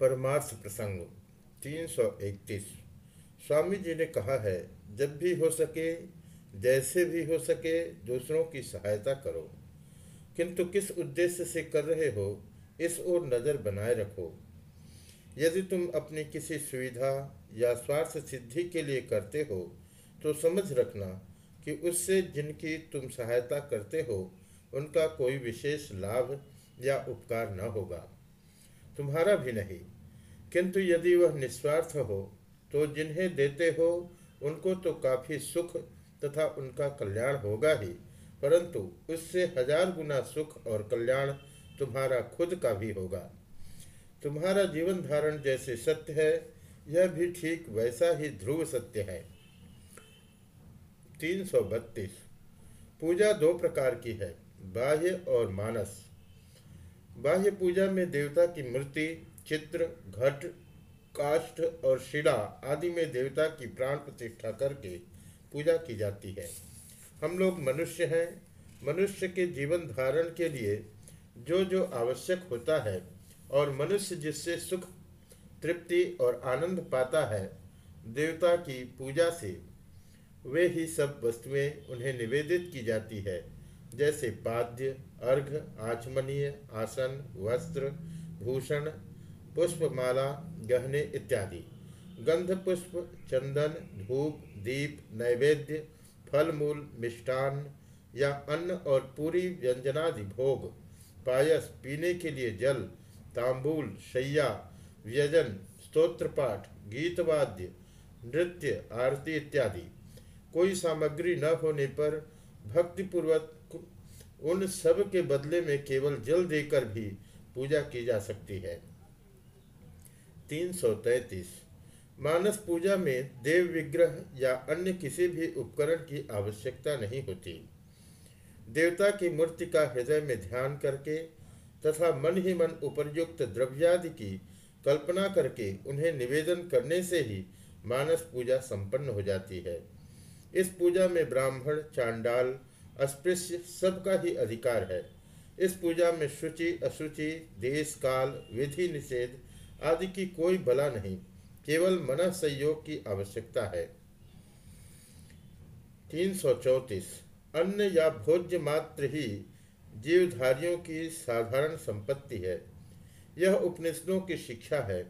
परमार्थ प्रसंग 331 स्वामी जी ने कहा है, जब भी हो सके, जैसे भी हो सके, दूसरों की सहायता करो। किंतु किस उद्देश्य से कर रहे हो, इस ओर नज़र बनाए रखो। यदि तुम अपनी किसी सुविधा या स्वार्थ सिद्धि के लिए करते हो तो समझ रखना कि उससे जिनकी तुम सहायता करते हो, उनका कोई विशेष लाभ या उपकार न होगा। तुम्हारा भी नहीं। किंतु यदि वह निस्वार्थ हो तो जिन्हें देते हो, उनको तो काफ़ी सुख तथा उनका कल्याण होगा ही। परंतु उससे हज़ार गुना सुख और कल्याण तुम्हारा खुद का भी होगा। तुम्हारा जीवन धारण जैसे सत्य है, यह भी ठीक वैसा ही ध्रुव सत्य है। तीन सौ बत्तीस। पूजा दो प्रकार की है, बाह्य और मानस। बाह्य पूजा में देवता की मूर्ति, चित्र, घट, काष्ठ और शिला आदि में देवता की प्राण प्रतिष्ठा करके पूजा की जाती है। हम लोग मनुष्य हैं। मनुष्य के जीवन धारण के लिए जो जो आवश्यक होता है और मनुष्य जिससे सुख, तृप्ति और आनंद पाता है, देवता की पूजा से, वे ही सब वस्तुएँ उन्हें निवेदित की जाती है। जैसे पाद्य, अर्घ, आचमनीय, आसन, वस्त्र, भूषण, पुष्पमाला, गहने इत्यादि। गंध, पुष्प, चंदन, धूप, दीप, नैवेद्य फल मूल मिष्टान या अन्न और पूरी व्यंजनादि भोग, पायस पीने के लिए जल, तांबूल, शैया, व्यजन, स्तोत्र पाठ गीतवाद्य नृत्य, आरती इत्यादि। कोई सामग्री न होने पर भक्तिपूर्वक उन सब के बदले में केवल जल देकर भी पूजा की जा सकती है। तीन सौ तैतीस। मानस पूजा में देव विग्रह या अन्य किसी भी उपकरण की आवश्यकता नहीं होती। देवता की मूर्ति का हृदय में ध्यान करके तथा मन ही मन उपरयुक्त द्रव्यादि की कल्पना करके उन्हें निवेदन करने से ही मानस पूजा संपन्न हो जाती है। इस पूजा में ब्राह्मण, चांडाल अस्पृश्य सबका ही अधिकार है। इस पूजा में शुचि, अशुचि, देश काल, विधि निषेध आदि की कोई बला नहीं, केवल मन संयोग की आवश्यकता है। तीन सौ चौतीस। अन्न या भोज्य मात्र ही जीवधारियों की साधारण संपत्ति है। यह उपनिषदों की शिक्षा है।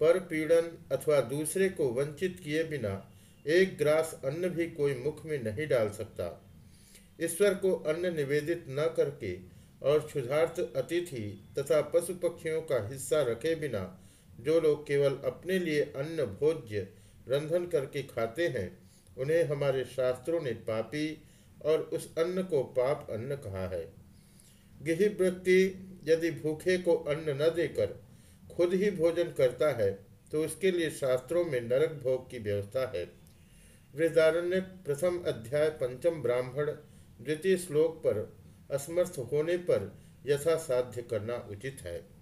पर पीड़न अथवा दूसरे को वंचित किए बिना एक ग्रास अन्न भी कोई मुख में नहीं डाल सकता। ईश्वर को अन्न निवेदित न करके और क्षुधार्थ अतिथि तथा पशु पक्षियों का हिस्सा रखे बिना जो लोग केवल अपने लिए अन्न, भोज्य, रंधन करके खाते हैं, उन्हें हमारे शास्त्रों ने पापी और उस अन्न को पाप अन्न कहा है। गिही व्यक्ति यदि भूखे को अन्न न देकर खुद ही भोजन करता है तो उसके लिए शास्त्रों में नरक भोग की व्यवस्था है। वृदारण्य प्रथम अध्याय पंचम ब्राह्मण द्वितीय श्लोक पर असमर्थ होने पर यथा साध्य करना उचित है।